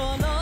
Oh no!